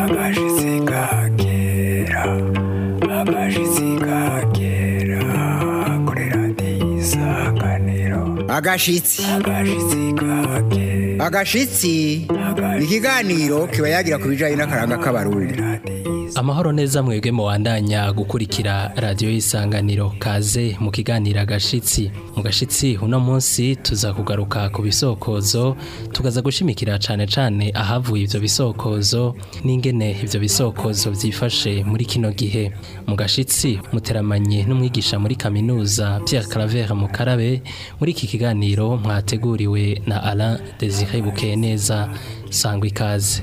abashitsi kakera abashitsi kakera kuri agashitsi agashitsi ni ikiganiro kiba yagira ku bijyanye n'akaranga k'abarundi amahoro neza mwebwe muwandanya gukurikira radiyo y'isanganiro kaze mu kiganiro agashitsi mu gashitsi uno munsi tuza kugaruka ku bisokozo tugaza gushimikira cyane cyane ahavuye ibyo bisokozo n'ingene ibyo bisokozo byifashe muri kino gihe mu gashitsi muteramanye n'umwigisha muri kaminuza Pierre Claver Mukarabe muri iki kiganiro mwateguriwe na Alain Desire neza. sangwa ikaze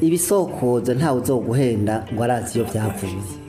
ibisokoza ntawe uzoguhenda ngo arazi iyo byavuye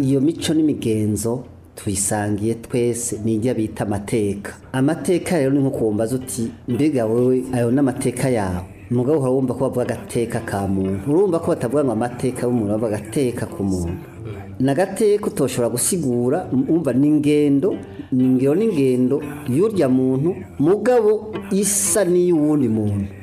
iyo mico n'imigenzo tuyisangiye twese nijya bita amateka amateka rero ni nko kuwumbaza uti mbega wowe ayo n'amateka yawe umugabo uhora wumva ko bavuga agateka ka muntu urumva ko batavuga ngo amateka y'umuntu bavuga agateka muntu. Nagateka utoshobora gusigura umva ni ingendo ni ingero n'ingendo y'urya muntu mugabo isa n'iy'uwundi muntu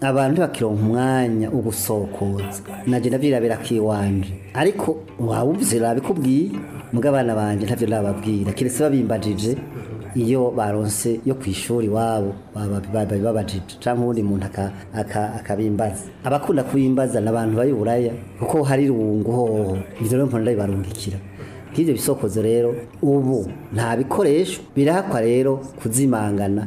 abantu ntibakironka umwanya ugusokoza naje ndavyirabira kiwanje ariko waba uvyirabikubwiye mugabana banje ntavyo ndababwira kiretse babimbajije iyo baronse yo kwishuri wabo bababaye babajije canke ubundi muntu akabimbaza abakunda kubimbaza n'abantu bayiburaya kuko hari irungu hoho ivyo rero mpora ndabibarungikira nk'ivyo bisokozo rero ubu nta bikoresho birahakwa rero kuzimangana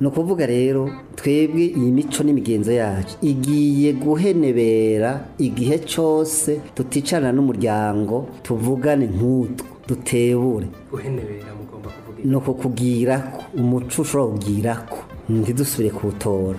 ni ukuvuga rero twebwe iyi mico n'imigenzo yacu igiye guhenebera igihe cyose tuticarana n'umuryango tuvugane nk'utwo dutebure guhenebera mugomba kuvuga ko umuco ushobora kubwira ko ntidusubire kuwutora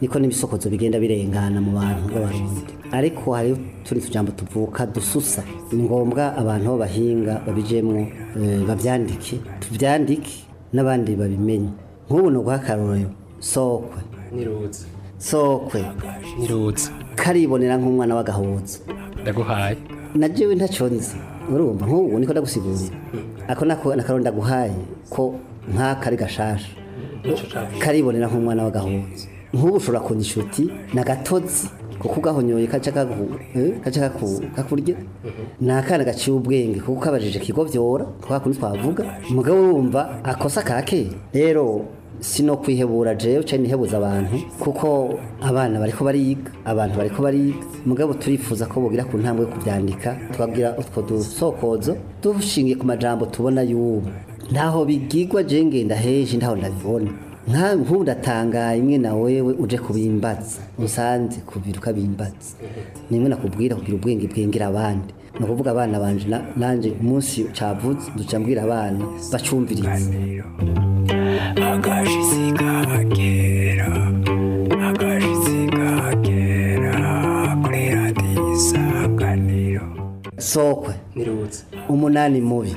niko n'ibisokozo bigenda birengana mu bantu b'abarundi ariko hari utundi tujambo tuvuka dususa ni ngombwa abantu bahinga babijemwo eh, babyandike tubyandike n'abandi babimenye nk'ubu ni uguhakarorero sokwe sokwe karibonera nk'umwana w'agahuza ndaguhaye nagiwe ntacyo nzi urumva nk'ubu niko ndagusigurira ako nako n'akararo ndaguhaye ko nk'akari gashasha karibonera nk'umwana w'agahunzi nk'ubu ushobora kuba inshuti ni agatotsi kuko ugahonyoye kaca eh, kakurya ni akana gaciye ubwenge kuko kabajije kigobyora twa kundi twavuga umugabo wumva akosa kake rero sino kwihebura jewe cyane ihebuza abantu kuko abana bariko bariga abantu bariko bariga mugabo turifuza ko bogira ku ntambwe kubyandika twabwira utwo dusokozo dushingiye ku majambo tubona yubu ntaho bigigwa je ngenda heje ntaho ndabibona nk'ubu ndatangaye imwe na wewe uje kubimbaza musanze kubiruka bimbaza nimwe nakubwira kugira ubwenge bwengera abandi ni ukuvuga abana banje nanjye umunsi ucavuze duca mbwira abana bacumviriza akajisi k'abakera akajisi sokwe umunani mubi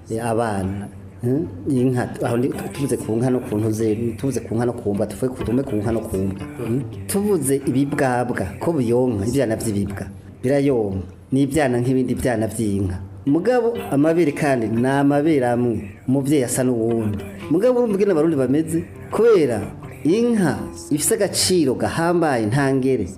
e, abana hm? inka aho tubuze ku nka no ku ntuze tubuze ku nka no ku mba tuvuye tume ku nka no ku mba hm? tubuze ibibwabwa ko biyonka ibyana by'ibibwa birayonka n'ibyana nk'ibindi byana by'inka mugabo amabere kandi ni amabere amwe umubyeyi asa n'uwundi mugabo urumva ingene abarundi bameze kubera inka ifite agaciro gahambaye ntangere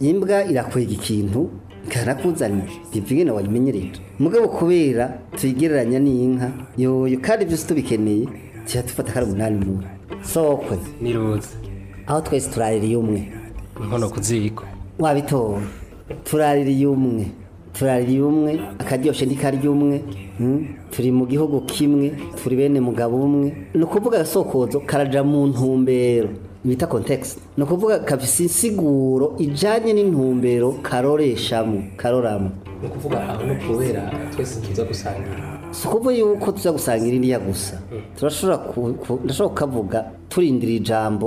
imbwa irakwega ikintu karakuzanye divine wayimenyerera mugabo kubera tuyigereranya n'inka yoyo kandi byose tubikeneye tuba dufata akari umunani n'umwe sokwe n'iroza aho twese turaririye umwe inkono ku ziko wabitora turaririye umwe turaririye umwe akaryoshye ntikarya umwe hmm? turi mu gihugu kimwe turi bene mugabo umwe ni ukuvuga agasokozo karaja mu ntumbero bita context ni ukuvuga kabisa insiguro ijyanye n'intumbero karoreshamo karoramo ni ukuvuga ahantu kubera twese tuza gusangira si ukuvuga yuko tuza gusangira iriya gusa mm. turashobora kukavuga turindira ijambo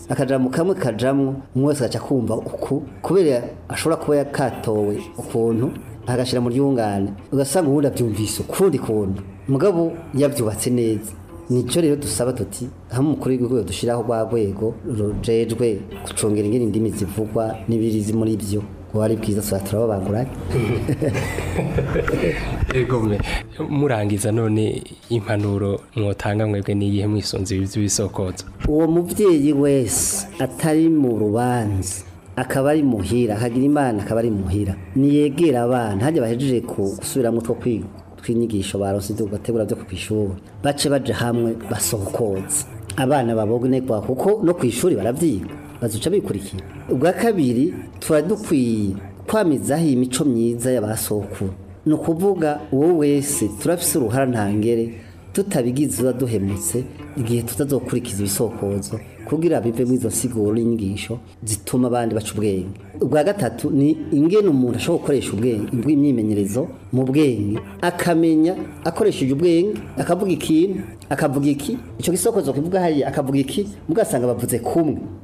akajambo kamwe Kajamu umwe wese agaca kumva uku kubera ashobora kuba yakatowe ukuntu agashyira mu ryungane ugasanga ubundi abyumvise ukundi kuntu mugabo yabyubatse neza nicyo rero dusaba tuti hamwe umukuru w'igihugu dushyiraho rwa rwego rujejwe gucungira ingene indimi zivugwa n’ibirizi muri byo buba bwiza tuzaba turababanguranye murangiza none impanuro mwotanga mwebwe n'iyihe mwisunze ibi by'ibisokozo uwo mubyeyi wese atari mu rubanza akaba ari muhira akagira imana akaba ari muhira niyegera abana hajya bahejeje gusubiramo two kwiga tw'inyigisho barose tugategura byo ku ishuri bace baje hamwe basohokotse abana babone kuko no ku ishuri barabyiga bazuca bikurikiye ubwa kabiri tuba dukwiye kwamizaho imico myiza y'abasokuru ni ukuvuga uwo wese turafise uruhara ntangere tutabigize uba duhemutse igihe tutazokurikiza ibisokozo kugira bivemo izo nsiguro n'inyigisho zituma abandi baca ubwenge ubwa gatatu ni ingene umuntu ashobora gukoresha ubwenge bw'imyimenyerezo mu bwenge akamenya akoresheje ubwenge akavuga ikintu akavuga iki icyo gisokozo kivuga hariya akavuga iki mugasanga bavuze kumwe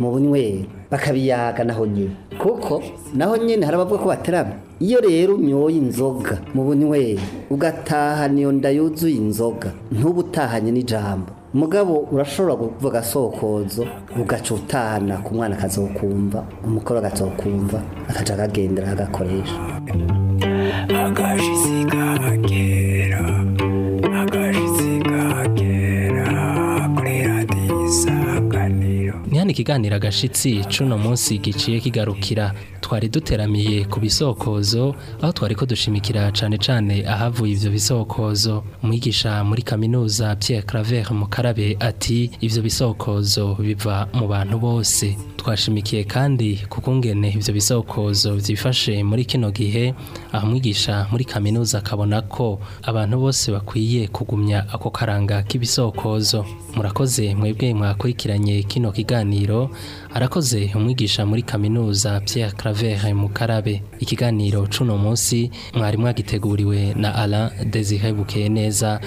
mu bunywero bakabiyaga naho nyine kuko naho nyine hari abavuga ko baterama iyo rero unyoye inzoga mu bunywero ugataha niyo nda yuzuye inzoga ntuba utahanye n'ijambo mugabo urashobora kuvuga agasokozo ugaca utahana ku mwana akazokumva umukoro agazokumva akaca akagendera agakoresha agashyize kagera ikiganiro agashitsi cy'uno munsi giciye kigarukira twari duteramiye ku bisokozo aho twari ko dushimikira cyane cyane ahavuye ibyo bisokozo umwigisha muri kaminuza Pierre Claver Mukarabe ati ibyo bisokozo biva mu bantu bose twashimikiye kandi ku ibyo bisokozo byifashe muri kino gihe aho umwigisha muri kaminuza akabona ko abantu bose bakwiye kugumya ako karanga k'ibisokozo murakoze mwebwe mwakurikiranye kino kiganiro arakoze umwigisha muri kaminuza Pierre Claver vehe mukarabe ikiganiro cuno munsi mwari mwagiteguriwe na Alain Desire Bukeye neza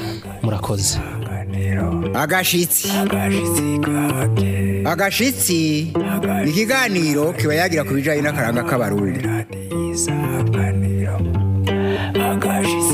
murakoze agashitsi agashitsi ikiganiro kiba yagira kubijanye n'akaranga k'abarundi agashitsi